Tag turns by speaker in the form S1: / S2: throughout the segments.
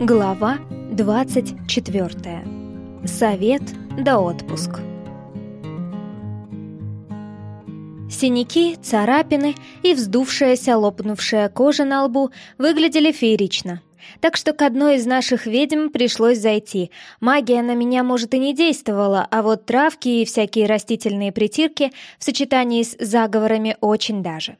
S1: Глава 24. Совет да отпуск. Синяки, царапины и вздувшаяся лопнувшая кожа на лбу выглядели феерично. Так что к одной из наших ведьм пришлось зайти. Магия на меня, может, и не действовала, а вот травки и всякие растительные притирки в сочетании с заговорами очень даже.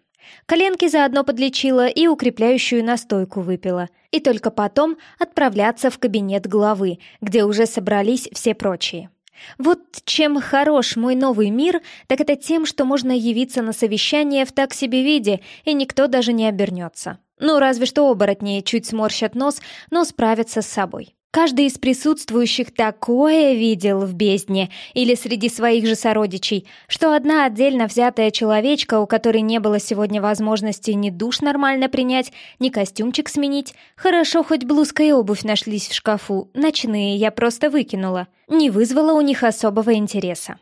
S1: Коленки заодно подлечила и укрепляющую настойку выпила. И только потом отправляться в кабинет главы, где уже собрались все прочие. Вот чем хорош мой новый мир, так это тем, что можно явиться на совещание в так себе виде, и никто даже не обернется. Ну, разве что оборотни чуть сморщат нос, но справятся с собой. Каждый из присутствующих такое видел в бездне или среди своих же сородичей, что одна отдельно взятая человечка, у которой не было сегодня возможности ни душ нормально принять, ни костюмчик сменить, хорошо хоть блузка и обувь нашлись в шкафу, ночные я просто выкинула, не вызвала у них особого интереса.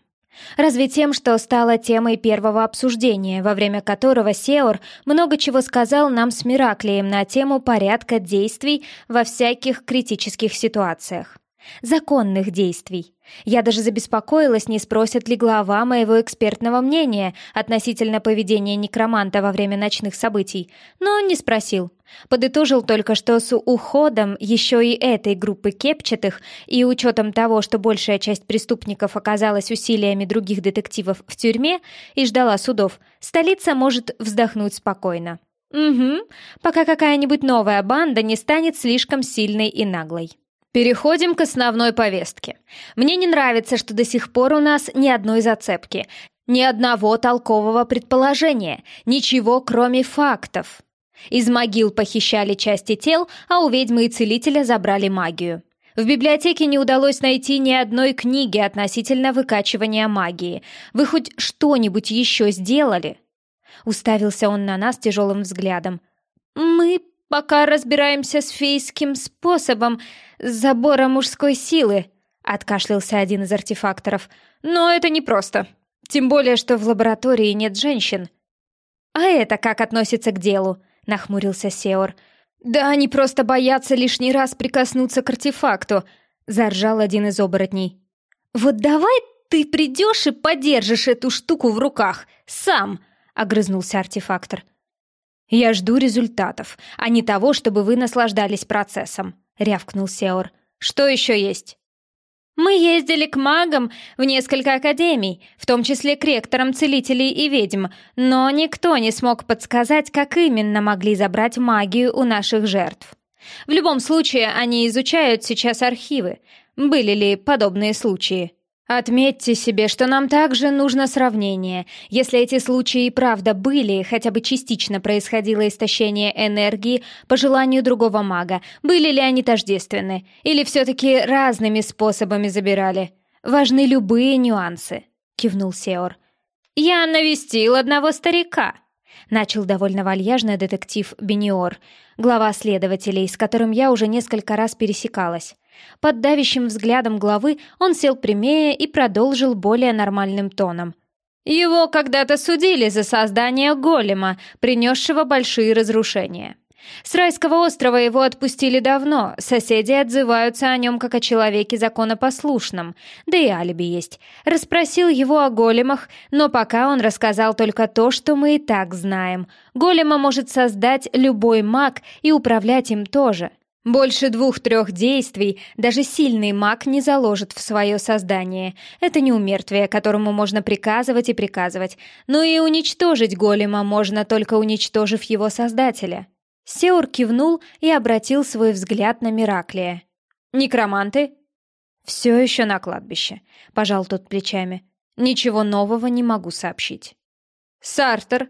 S1: Разве тем, что стало темой первого обсуждения, во время которого Сеор много чего сказал нам с Мираклием на тему порядка действий во всяких критических ситуациях. Законных действий. Я даже забеспокоилась, не спросят ли глава моего экспертного мнения относительно поведения некроманта во время ночных событий, но не спросил. Подытожил только, что с уходом еще и этой группы кепчатых и учетом того, что большая часть преступников оказалась усилиями других детективов в тюрьме и ждала судов, столица может вздохнуть спокойно. Угу, пока какая-нибудь новая банда не станет слишком сильной и наглой. Переходим к основной повестке. Мне не нравится, что до сих пор у нас ни одной зацепки, ни одного толкового предположения, ничего кроме фактов. Из могил похищали части тел, а у ведьмы и целителя забрали магию. В библиотеке не удалось найти ни одной книги относительно выкачивания магии. Вы хоть что-нибудь еще сделали?» Уставился он на нас тяжелым взглядом. «Мы пока разбираемся с фейским способом забора мужской силы», — откашлялся один из артефакторов. «Но это непросто. Тем более, что в лаборатории нет женщин». «А это как относится к делу?» — нахмурился Сеор. «Да они просто боятся лишний раз прикоснуться к артефакту», — заржал один из оборотней. «Вот давай ты придешь и подержишь эту штуку в руках, сам!» — огрызнулся артефактор. «Я жду результатов, а не того, чтобы вы наслаждались процессом», — рявкнул Сеор. «Что еще есть?» «Мы ездили к магам в несколько академий, в том числе к ректорам целителей и ведьм, но никто не смог подсказать, как именно могли забрать магию у наших жертв. В любом случае, они изучают сейчас архивы. Были ли подобные случаи?» Отметьте себе, что нам также нужно сравнение. Если эти случаи и правда были, хотя бы частично происходило истощение энергии по желанию другого мага, были ли они тождественны, или все-таки разными способами забирали. Важны любые нюансы, кивнул Сеор. Я навестил одного старика, начал довольно вальяжно детектив Бениор, глава следователей, с которым я уже несколько раз пересекалась. Под давящим взглядом главы он сел прямее и продолжил более нормальным тоном. «Его когда-то судили за создание голема, принесшего большие разрушения. С райского острова его отпустили давно, соседи отзываются о нем как о человеке законопослушном, да и алиби есть. Расспросил его о големах, но пока он рассказал только то, что мы и так знаем. Голема может создать любой маг и управлять им тоже». Больше двух-трех действий даже сильный маг не заложит в свое создание. Это не умертвие, которому можно приказывать и приказывать. Но и уничтожить голема можно, только уничтожив его создателя. Сеур кивнул и обратил свой взгляд на Мираклия. «Некроманты?» «Все еще на кладбище», — пожал тот плечами. «Ничего нового не могу сообщить». «Сартер?»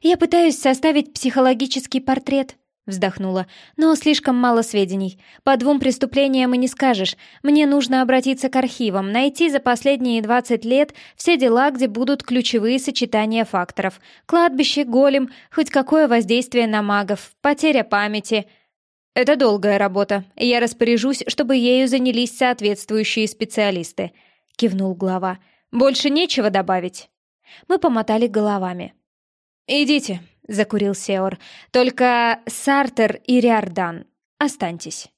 S1: «Я пытаюсь составить психологический портрет», Вздохнула. «Но слишком мало сведений. По двум преступлениям и не скажешь. Мне нужно обратиться к архивам, найти за последние 20 лет все дела, где будут ключевые сочетания факторов. Кладбище, голем, хоть какое воздействие на магов, потеря памяти». «Это долгая работа. Я распоряжусь, чтобы ею занялись соответствующие специалисты», — кивнул глава. «Больше нечего добавить?» Мы помотали головами. «Идите», — закурил Сеор. «Только Сартер и Риордан, останьтесь».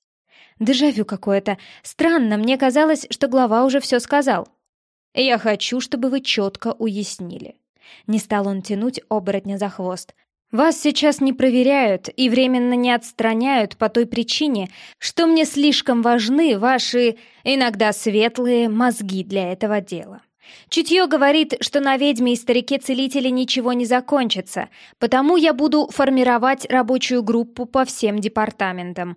S1: Дежавю какое-то. Странно, мне казалось, что глава уже все сказал. Я хочу, чтобы вы четко уяснили. Не стал он тянуть оборотня за хвост. Вас сейчас не проверяют и временно не отстраняют по той причине, что мне слишком важны ваши, иногда светлые, мозги для этого дела. Чутье говорит, что на ведьме и старике-целителе ничего не закончится, потому я буду формировать рабочую группу по всем департаментам.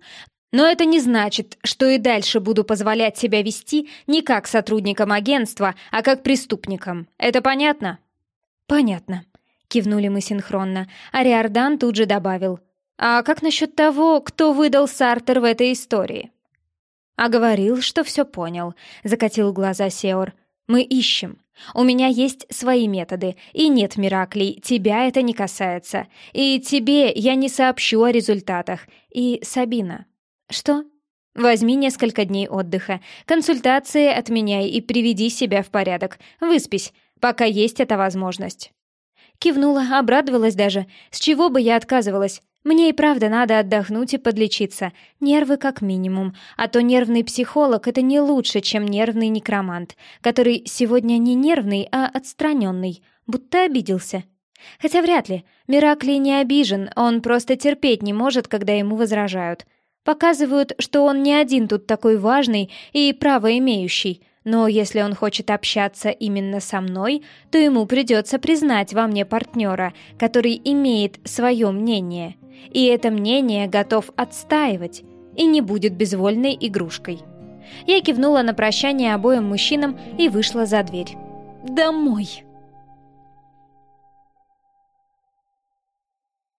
S1: Но это не значит, что и дальше буду позволять себя вести не как сотрудникам агентства, а как преступникам. Это понятно? Понятно. Кивнули мы синхронно. Ариардан тут же добавил. А как насчет того, кто выдал Сартер в этой истории? А говорил, что все понял. Закатил глаза Сеор. Мы ищем. У меня есть свои методы, и нет, Мираклей, тебя это не касается. И тебе я не сообщу о результатах. И Сабина. Что? Возьми несколько дней отдыха, консультации отменяй и приведи себя в порядок. Выспись, пока есть эта возможность. Кивнула, обрадовалась даже. С чего бы я отказывалась? Мне и правда надо отдохнуть и подлечиться. Нервы как минимум. А то нервный психолог — это не лучше, чем нервный некромант, который сегодня не нервный, а отстраненный, будто обиделся. Хотя вряд ли. Миракли не обижен, он просто терпеть не может, когда ему возражают. Показывают, что он не один тут такой важный и право имеющий. Но если он хочет общаться именно со мной, то ему придется признать во мне партнера, который имеет свое мнение. И это мнение готов отстаивать и не будет безвольной игрушкой. Я кивнула на прощание обоим мужчинам и вышла за дверь. «Домой!»